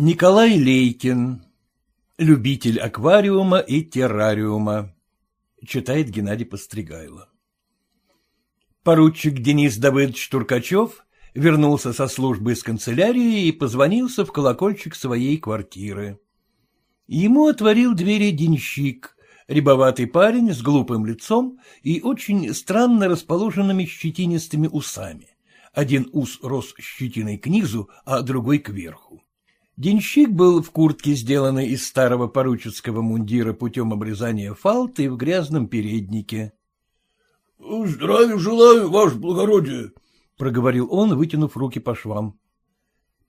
Николай Лейкин. Любитель аквариума и террариума. Читает Геннадий Постригайло. Поручик Денис Давыдович Туркачев вернулся со службы из канцелярии и позвонился в колокольчик своей квартиры. Ему отворил двери денщик, рябоватый парень с глупым лицом и очень странно расположенными щетинистыми усами. Один ус рос щетиной к низу, а другой кверху. Денщик был в куртке, сделанной из старого поручицкого мундира путем обрезания фалт и в грязном переднике. — Здравия желаю, ваше благородие, — проговорил он, вытянув руки по швам.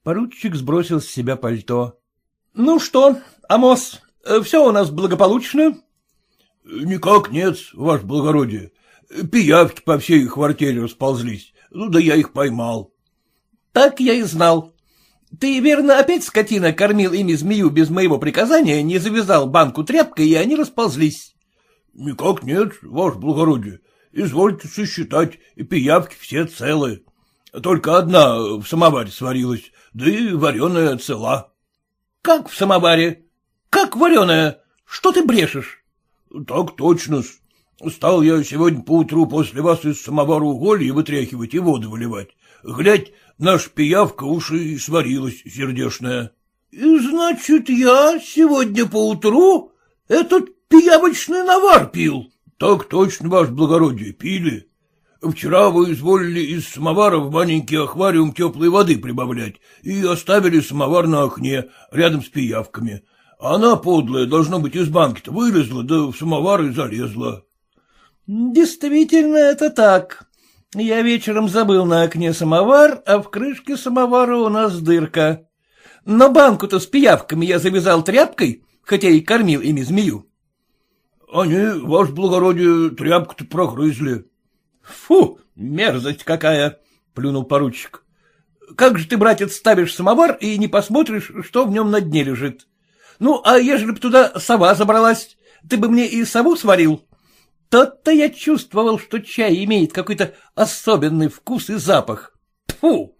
Поручик сбросил с себя пальто. — Ну что, Амос, все у нас благополучно? — Никак нет, ваше благородие. Пиявки по всей квартире расползлись, ну да я их поймал. — Так я и знал. Ты, верно, опять, скотина, кормил ими змею без моего приказания, не завязал банку тряпкой, и они расползлись? — Никак нет, ваше благородие. Извольте сосчитать, и пиявки все целы. Только одна в самоваре сварилась, да и вареная цела. — Как в самоваре? Как вареная? Что ты брешешь? — Так точно -с. Стал я сегодня поутру после вас из самовара уголья вытряхивать и воду выливать. Глядь, наша пиявка уж и сварилась сердешная. — И значит, я сегодня поутру этот пиявочный навар пил? — Так точно, ваше благородие, пили. Вчера вы изволили из самовара в маленький аквариум теплой воды прибавлять и оставили самовар на окне, рядом с пиявками. Она, подлая, должно быть, из банки-то вылезла, да в самовар и залезла. — Действительно, это так, я вечером забыл на окне самовар, а в крышке самовара у нас дырка. Но банку-то с пиявками я завязал тряпкой, хотя и кормил ими змею. — Они, ваше благородие, тряпку-то прогрызли. — Фу, мерзость какая! — плюнул поручик. — Как же ты, братец, ставишь самовар и не посмотришь, что в нем на дне лежит? Ну, а ежели бы туда сова забралась, ты бы мне и сову сварил? Тот-то я чувствовал, что чай имеет какой-то особенный вкус и запах. Фу!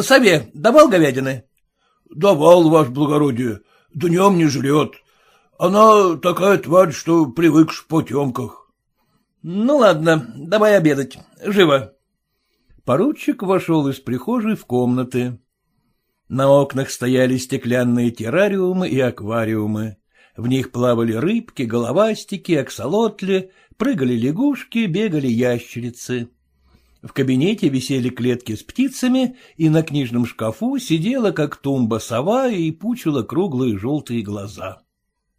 Сове давал говядины? — Давал, ваше благородие. Днем не жрет. Она такая тварь, что привыкшь в потемках. — Ну, ладно, давай обедать. Живо. Поручик вошел из прихожей в комнаты. На окнах стояли стеклянные террариумы и аквариумы. В них плавали рыбки, головастики, аксолотли, прыгали лягушки, бегали ящерицы. В кабинете висели клетки с птицами, и на книжном шкафу сидела, как тумба, сова и пучила круглые желтые глаза.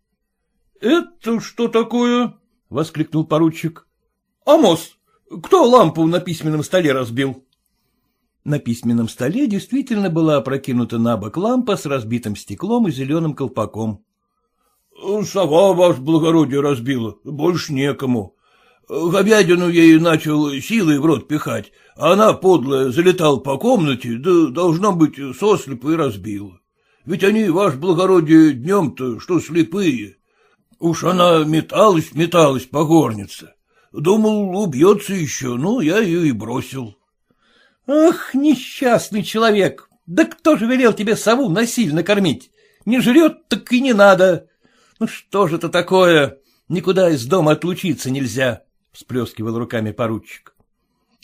— Это что такое? — воскликнул поручик. — Амос, кто лампу на письменном столе разбил? На письменном столе действительно была опрокинута на бок лампа с разбитым стеклом и зеленым колпаком. — Сова, ваше благородие, разбила, больше некому. Говядину ей начал силой в рот пихать, а она, подлая, залетала по комнате, да, должно быть, сослепо и разбила. Ведь они, ваше благородие, днем-то, что слепые. Уж она металась, металась по горнице. Думал, убьется еще, ну, я ее и бросил. — Ах, несчастный человек! Да кто же велел тебе сову насильно кормить? Не жрет, так и не надо. Ну что же это такое? Никуда из дома отлучиться нельзя, — всплескивал руками поручик.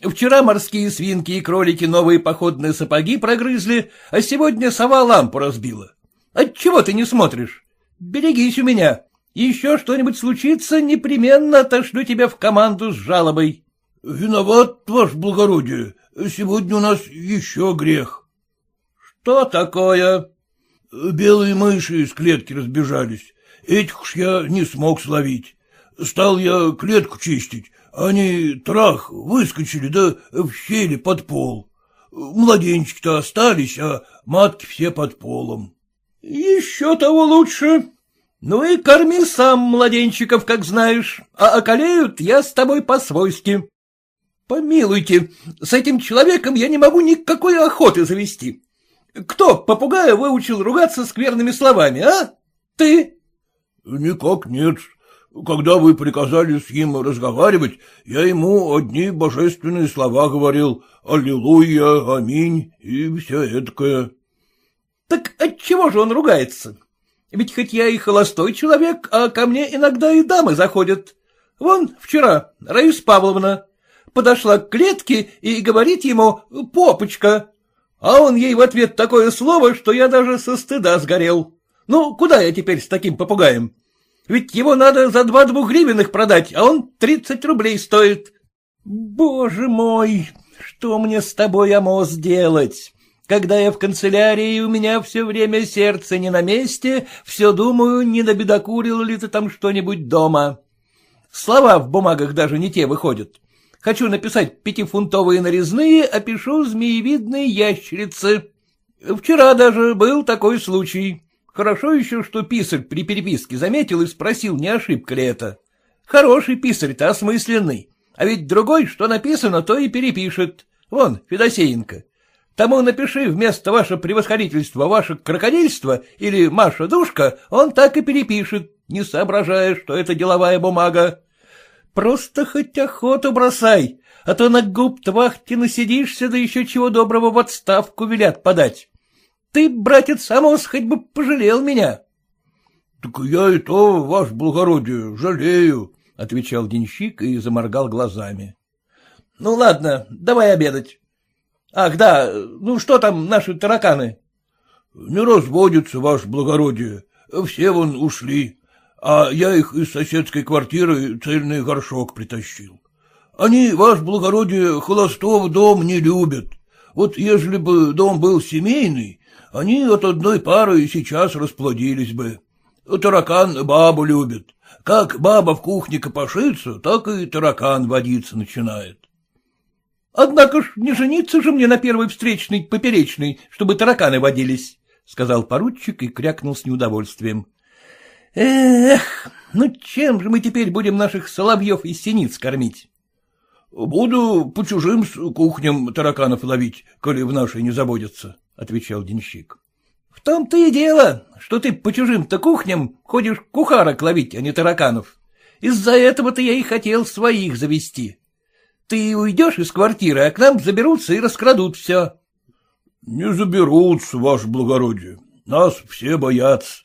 Вчера морские свинки и кролики новые походные сапоги прогрызли, а сегодня сова лампу разбила. Отчего ты не смотришь? Берегись у меня. Еще что-нибудь случится, непременно отошлю тебя в команду с жалобой. — Виноват, ваше благородие. Сегодня у нас еще грех. — Что такое? — Белые мыши из клетки разбежались. Этих уж я не смог словить. Стал я клетку чистить, они трах выскочили, да в щели под пол. Младенчики-то остались, а матки все под полом. — Еще того лучше. Ну и корми сам младенчиков, как знаешь, а околеют я с тобой по-свойски. Помилуйте, с этим человеком я не могу никакой охоты завести. Кто попугая выучил ругаться скверными словами, а? Ты? — Никак нет. Когда вы приказали с ним разговаривать, я ему одни божественные слова говорил. Аллилуйя, аминь и все эткое. Так отчего же он ругается? Ведь хоть я и холостой человек, а ко мне иногда и дамы заходят. Вон вчера Раиса Павловна подошла к клетке и говорит ему «попочка», а он ей в ответ такое слово, что я даже со стыда сгорел. Ну, куда я теперь с таким попугаем? Ведь его надо за два двухгривенных продать, а он тридцать рублей стоит. Боже мой, что мне с тобой, Амос, делать? Когда я в канцелярии, у меня все время сердце не на месте, все думаю, не набедокурил ли ты там что-нибудь дома. Слова в бумагах даже не те выходят. Хочу написать пятифунтовые нарезные, а пишу змеевидные ящерицы. Вчера даже был такой случай. Хорошо еще, что писарь при переписке заметил и спросил, не ошибка ли это. Хороший писарь-то осмысленный. А ведь другой, что написано, то и перепишет. Вон, Федосеенко. Тому напиши вместо ваше превосходительство ваше крокодильство или Маша душка, он так и перепишет, не соображая, что это деловая бумага. Просто хоть охоту бросай, а то на губ твахте насидишься, да еще чего доброго в отставку велят подать. Ты, братец Амос, хоть бы пожалел меня. — Так я и то, ваше благородие, жалею, — отвечал денщик и заморгал глазами. — Ну, ладно, давай обедать. Ах, да, ну что там наши тараканы? — Не разводятся, ваше благородие, все вон ушли а я их из соседской квартиры цельный горшок притащил. Они, ваш благородие, холостого дом не любят. Вот ежели бы дом был семейный, они от одной пары и сейчас расплодились бы. Таракан бабу любит. Как баба в кухне копошится, так и таракан водиться начинает. Однако ж не жениться же мне на первой встречной поперечной, чтобы тараканы водились, — сказал поручик и крякнул с неудовольствием. Эх, ну чем же мы теперь будем наших соловьев и синиц кормить? — Буду по чужим кухням тараканов ловить, коли в нашей не заботятся, — отвечал денщик. — В том-то и дело, что ты по чужим-то кухням ходишь кухарок ловить, а не тараканов. Из-за этого-то я и хотел своих завести. Ты уйдешь из квартиры, а к нам заберутся и раскрадут все. — Не заберутся, ваше благородие. Нас все боятся.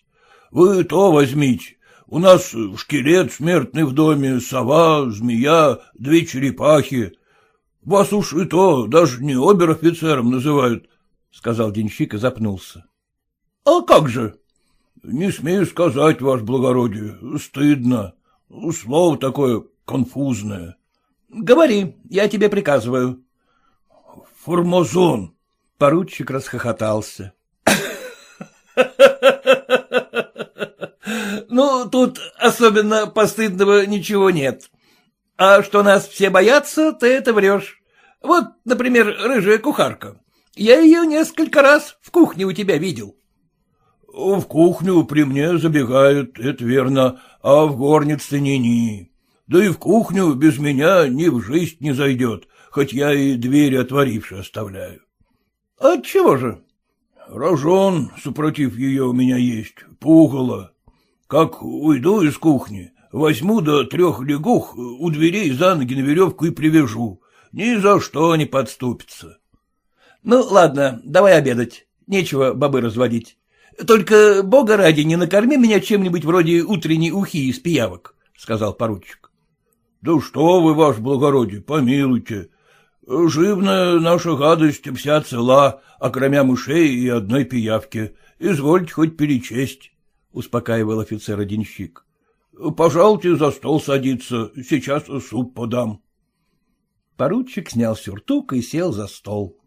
Вы то возьмите. У нас шкелет смертный в доме, сова, змея, две черепахи. Вас уж и то даже не обер-офицером называют, — сказал денщик и запнулся. — А как же? — Не смею сказать, ваше благородие, стыдно. Слово такое конфузное. — Говори, я тебе приказываю. — Формазон. Поручик расхохотался. Ну, тут особенно постыдного ничего нет. А что нас все боятся, ты это врешь. Вот, например, рыжая кухарка. Я ее несколько раз в кухне у тебя видел. — В кухню при мне забегают, это верно, а в горнице ни-ни. Да и в кухню без меня ни в жизнь не зайдет, хоть я и двери отворивши оставляю. — Отчего же? — Рожон, супротив ее, у меня есть, пугало. Как уйду из кухни, возьму до трех лягух, у дверей за ноги на веревку и привяжу. Ни за что не подступится. — Ну, ладно, давай обедать. Нечего бобы разводить. Только, бога ради, не накорми меня чем-нибудь вроде утренней ухи из пиявок, — сказал поручик. — Да что вы, ваше благородие, помилуйте. Живная наша гадость вся цела, окромя мышей и одной пиявки. Извольте хоть перечесть. — успокаивал офицера денщик. — Пожалуйте за стол садиться, сейчас суп подам. Поручик снял сюртук и сел за стол.